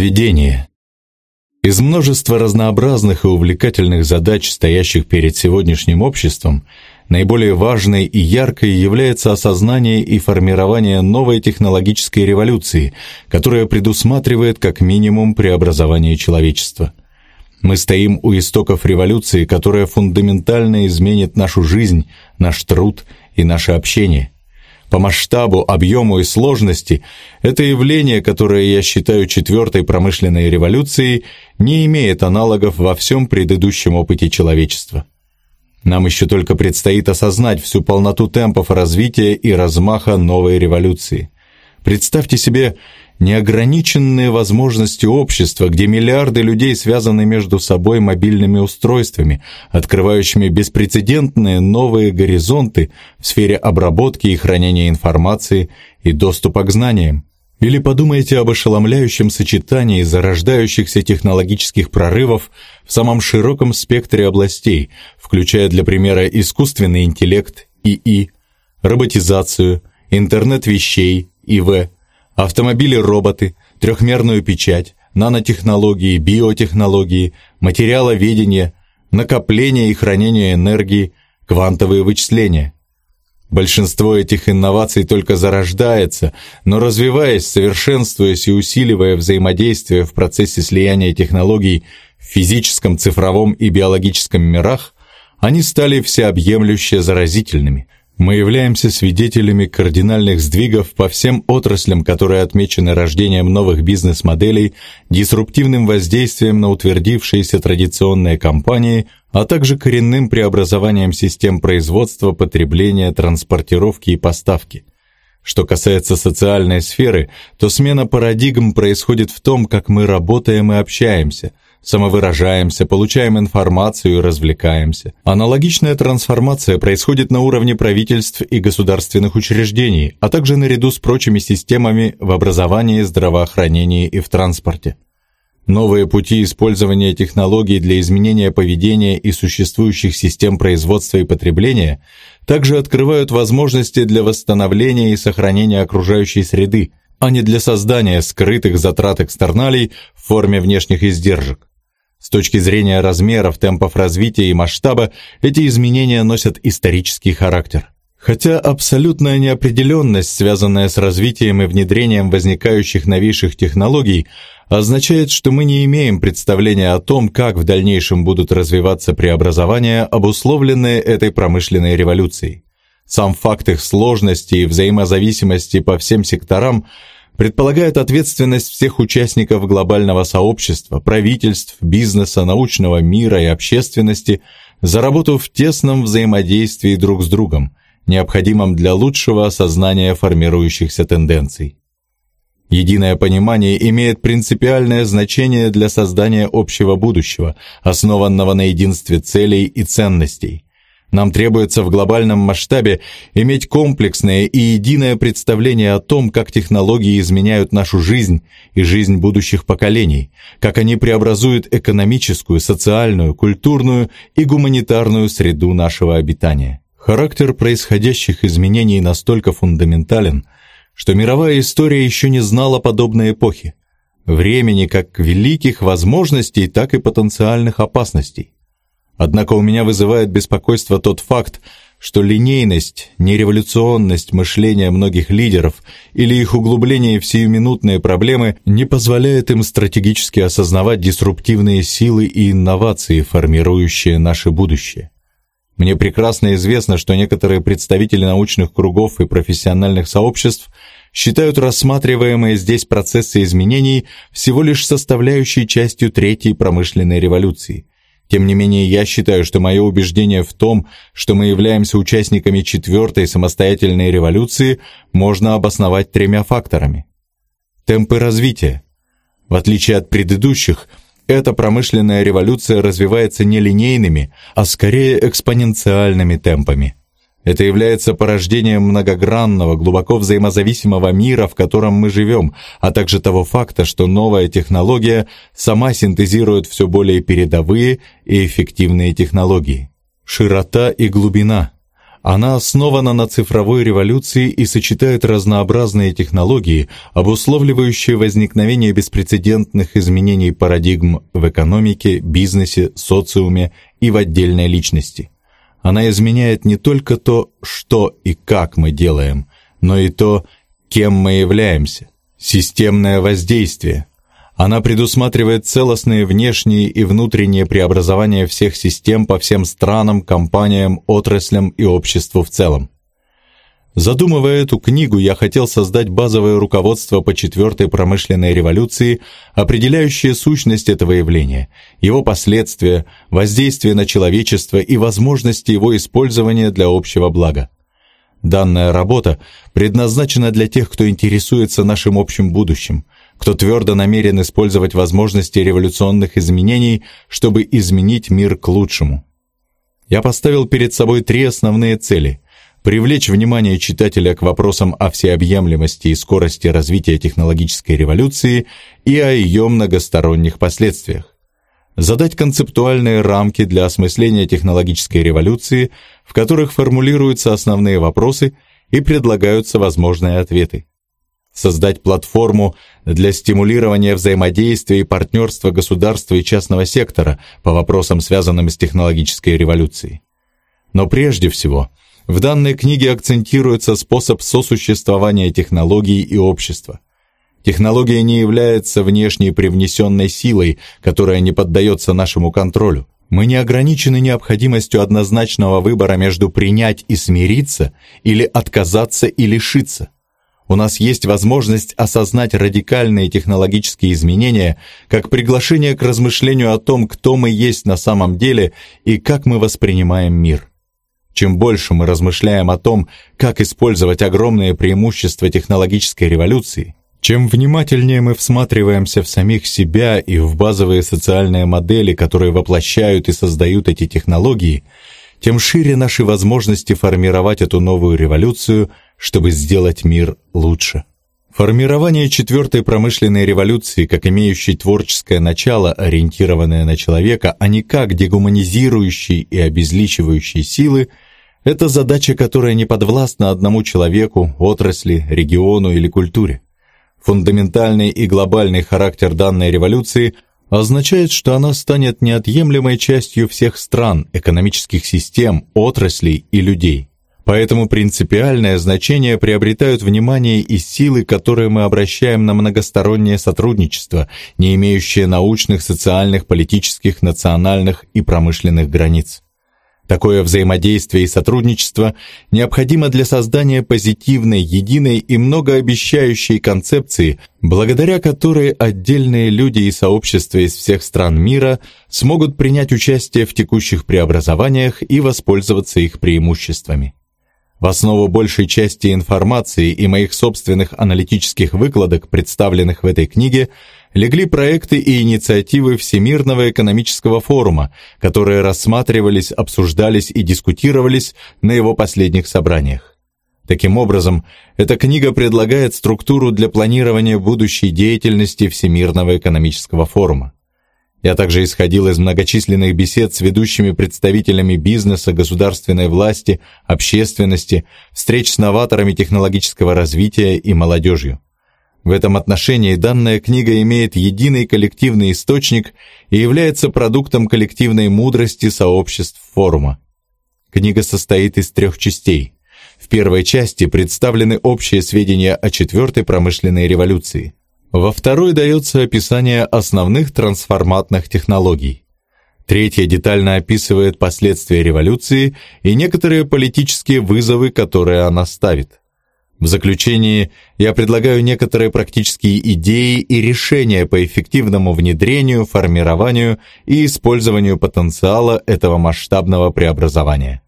Введение. Из множества разнообразных и увлекательных задач, стоящих перед сегодняшним обществом, наиболее важной и яркой является осознание и формирование новой технологической революции, которая предусматривает как минимум преобразование человечества. Мы стоим у истоков революции, которая фундаментально изменит нашу жизнь, наш труд и наше общение – по масштабу, объему и сложности это явление, которое я считаю четвертой промышленной революцией, не имеет аналогов во всем предыдущем опыте человечества. Нам еще только предстоит осознать всю полноту темпов развития и размаха новой революции. Представьте себе неограниченные возможности общества, где миллиарды людей связаны между собой мобильными устройствами, открывающими беспрецедентные новые горизонты в сфере обработки и хранения информации и доступа к знаниям. Или подумайте об ошеломляющем сочетании зарождающихся технологических прорывов в самом широком спектре областей, включая для примера искусственный интеллект, ИИ, роботизацию, интернет вещей, ИВ, автомобили-роботы, трехмерную печать, нанотехнологии, биотехнологии, материаловедение, накопление и хранение энергии, квантовые вычисления. Большинство этих инноваций только зарождается, но развиваясь, совершенствуясь и усиливая взаимодействие в процессе слияния технологий в физическом, цифровом и биологическом мирах, они стали всеобъемлюще заразительными – мы являемся свидетелями кардинальных сдвигов по всем отраслям, которые отмечены рождением новых бизнес-моделей, дисруптивным воздействием на утвердившиеся традиционные компании, а также коренным преобразованием систем производства, потребления, транспортировки и поставки. Что касается социальной сферы, то смена парадигм происходит в том, как мы работаем и общаемся – самовыражаемся, получаем информацию и развлекаемся. Аналогичная трансформация происходит на уровне правительств и государственных учреждений, а также наряду с прочими системами в образовании, здравоохранении и в транспорте. Новые пути использования технологий для изменения поведения и существующих систем производства и потребления также открывают возможности для восстановления и сохранения окружающей среды, а не для создания скрытых затрат экстерналей в форме внешних издержек. С точки зрения размеров, темпов развития и масштаба, эти изменения носят исторический характер. Хотя абсолютная неопределенность, связанная с развитием и внедрением возникающих новейших технологий, означает, что мы не имеем представления о том, как в дальнейшем будут развиваться преобразования, обусловленные этой промышленной революцией. Сам факт их сложности и взаимозависимости по всем секторам – предполагает ответственность всех участников глобального сообщества, правительств, бизнеса, научного мира и общественности за работу в тесном взаимодействии друг с другом, необходимом для лучшего осознания формирующихся тенденций. Единое понимание имеет принципиальное значение для создания общего будущего, основанного на единстве целей и ценностей – нам требуется в глобальном масштабе иметь комплексное и единое представление о том, как технологии изменяют нашу жизнь и жизнь будущих поколений, как они преобразуют экономическую, социальную, культурную и гуманитарную среду нашего обитания. Характер происходящих изменений настолько фундаментален, что мировая история еще не знала подобной эпохи, времени как великих возможностей, так и потенциальных опасностей. Однако у меня вызывает беспокойство тот факт, что линейность, нереволюционность мышления многих лидеров или их углубление в сиюминутные проблемы не позволяет им стратегически осознавать дисруптивные силы и инновации, формирующие наше будущее. Мне прекрасно известно, что некоторые представители научных кругов и профессиональных сообществ считают рассматриваемые здесь процессы изменений всего лишь составляющей частью третьей промышленной революции, тем не менее, я считаю, что мое убеждение в том, что мы являемся участниками четвертой самостоятельной революции, можно обосновать тремя факторами. Темпы развития. В отличие от предыдущих, эта промышленная революция развивается не линейными, а скорее экспоненциальными темпами – это является порождением многогранного, глубоко взаимозависимого мира, в котором мы живем, а также того факта, что новая технология сама синтезирует все более передовые и эффективные технологии. Широта и глубина. Она основана на цифровой революции и сочетает разнообразные технологии, обусловливающие возникновение беспрецедентных изменений парадигм в экономике, бизнесе, социуме и в отдельной личности. Она изменяет не только то, что и как мы делаем, но и то, кем мы являемся. Системное воздействие. Она предусматривает целостные внешние и внутренние преобразования всех систем по всем странам, компаниям, отраслям и обществу в целом. Задумывая эту книгу, я хотел создать базовое руководство по четвертой промышленной революции, определяющее сущность этого явления, его последствия, воздействие на человечество и возможности его использования для общего блага. Данная работа предназначена для тех, кто интересуется нашим общим будущим, кто твердо намерен использовать возможности революционных изменений, чтобы изменить мир к лучшему. Я поставил перед собой три основные цели – привлечь внимание читателя к вопросам о всеобъемлемости и скорости развития технологической революции и о ее многосторонних последствиях задать концептуальные рамки для осмысления технологической революции, в которых формулируются основные вопросы и предлагаются возможные ответы. Создать платформу для стимулирования взаимодействия и партнерства государства и частного сектора по вопросам, связанным с технологической революцией. Но прежде всего, в данной книге акцентируется способ сосуществования технологий и общества – Технология не является внешней привнесенной силой, которая не поддается нашему контролю. Мы не ограничены необходимостью однозначного выбора между принять и смириться или отказаться и лишиться. У нас есть возможность осознать радикальные технологические изменения как приглашение к размышлению о том, кто мы есть на самом деле и как мы воспринимаем мир. Чем больше мы размышляем о том, как использовать огромные преимущества технологической революции, чем внимательнее мы всматриваемся в самих себя и в базовые социальные модели, которые воплощают и создают эти технологии, тем шире наши возможности формировать эту новую революцию, чтобы сделать мир лучше. Формирование четвертой промышленной революции, как имеющей творческое начало, ориентированное на человека, а не как дегуманизирующей и обезличивающей силы, это задача, которая не подвластна одному человеку, отрасли, региону или культуре. Фундаментальный и глобальный характер данной революции означает, что она станет неотъемлемой частью всех стран, экономических систем, отраслей и людей. Поэтому принципиальное значение приобретают внимание и силы, которые мы обращаем на многостороннее сотрудничество, не имеющее научных, социальных, политических, национальных и промышленных границ. Такое взаимодействие и сотрудничество необходимо для создания позитивной, единой и многообещающей концепции, благодаря которой отдельные люди и сообщества из всех стран мира смогут принять участие в текущих преобразованиях и воспользоваться их преимуществами. В основу большей части информации и моих собственных аналитических выкладок, представленных в этой книге, легли проекты и инициативы Всемирного экономического форума, которые рассматривались, обсуждались и дискутировались на его последних собраниях. Таким образом, эта книга предлагает структуру для планирования будущей деятельности Всемирного экономического форума. Я также исходил из многочисленных бесед с ведущими представителями бизнеса, государственной власти, общественности, встреч с новаторами технологического развития и молодежью. В этом отношении данная книга имеет единый коллективный источник и является продуктом коллективной мудрости сообществ форума. Книга состоит из трех частей. В первой части представлены общие сведения о четвертой промышленной революции. Во второй дается описание основных трансформатных технологий. Третья детально описывает последствия революции и некоторые политические вызовы, которые она ставит. В заключении я предлагаю некоторые практические идеи и решения по эффективному внедрению, формированию и использованию потенциала этого масштабного преобразования.